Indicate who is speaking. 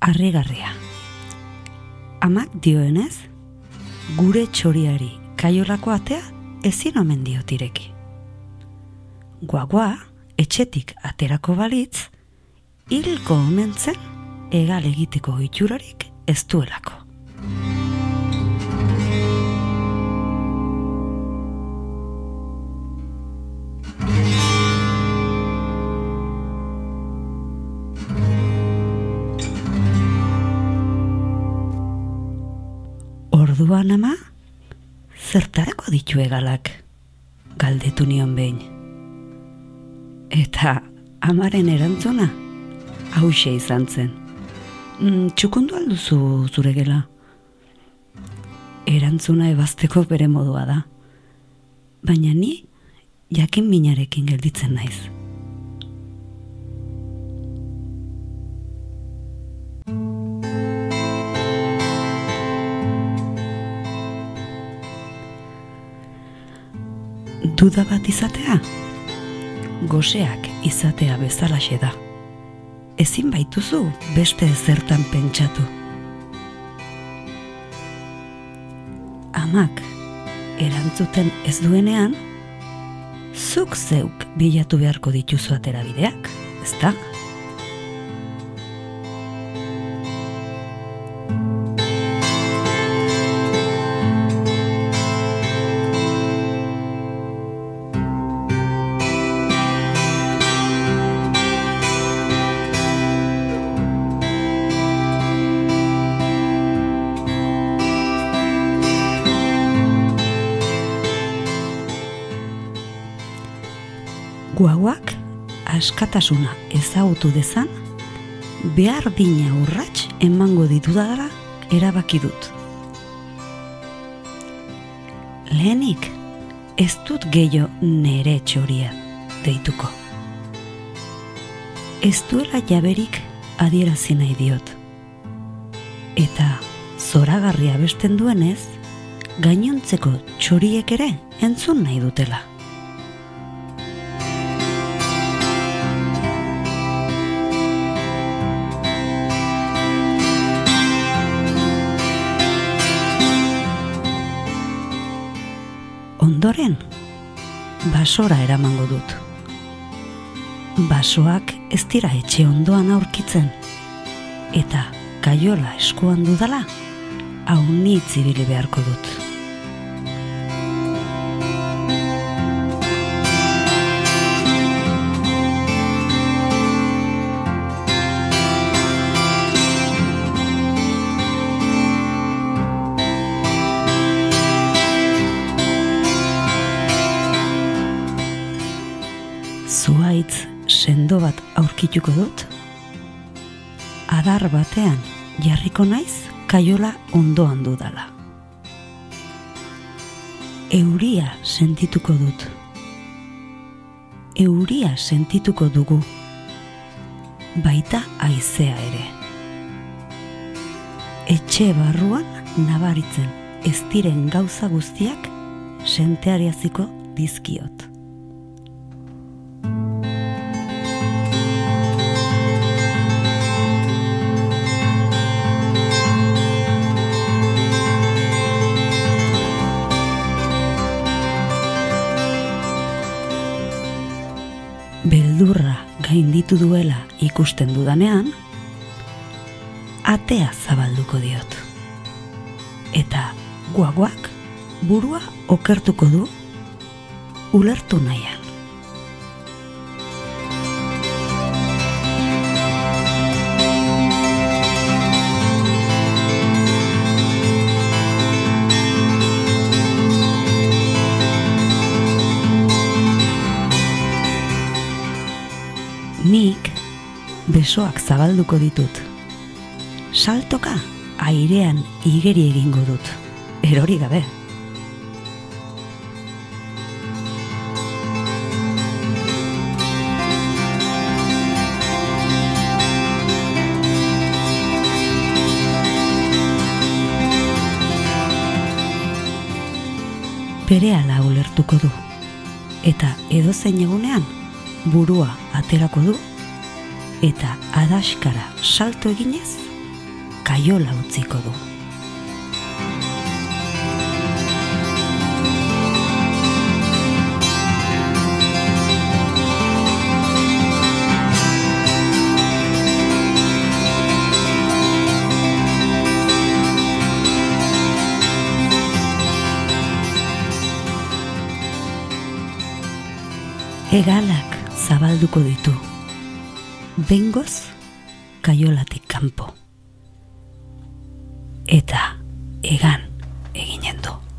Speaker 1: harrigarria. Amak dioenez, gure txoriari kaiolako atea ezin omen diotireki. Guagua, etxetik aterako balitz, hilko omen zen egal egiteko itxurarik ez duelako. Orduan ama, zertarako ditu egalak, galdetu nion behin. Eta amaren erantzuna, hause izan zen. Mm, txukundu alduzu zure gela. Erantzuna ebazteko bere modua da. Baina ni, jakin minarekin gelditzen naiz. Duda bat izatea? Goseak izatea bezalaxe da. Ezin baituzu beste ezertan pentsatu. Amak erantzuten ez duenean, zuk zeuk bilatu beharko dituzu aterabideak, ezta? Guauak askatasuna ezagutu dezan, behar dina urrats emango ditudara erabaki dut. Lehenik, ez dut gehiago nere txoria deituko. Ez duela jaberik adierazi nahi diot. Eta zoragarria besten duenez, gainontzeko txoriek ere entzun nahi dutela. Ondoren, basora eramango dut. Basoak ez dira etxe ondoan aurkitzen. Eta kaiola eskuan dudala, hau ibili beharko dut. Sendo bat aurkituko dut. Adar batean jarriko naiz kaiola ondoan dudala. Euria sentituko dut. Euria sentituko dugu. Baita aizea ere. Etxe barruan nabaritzen ez diren gauza guztiak senteariaziko dizkiot. Beldurra gainditu duela ikusten dudanean, atea zabalduko diot. Eta guaguak burua okertuko du ulertu nahian. Besoak zabalduko ditut. Saltoka airean igeri egingo dut. Erori gabe. Berehala ulertuko du. Eta edozein egunean burua aterako du eta adaskara salto eginez kaiola utziko du. Egalak zabalduko ditu. Bengoz, kaiolatik kanpo. Eta egan eginen du.